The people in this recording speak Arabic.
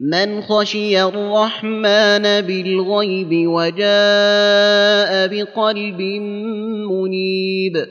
من خشي الرحمن بالغيب وجاء بقلب منيب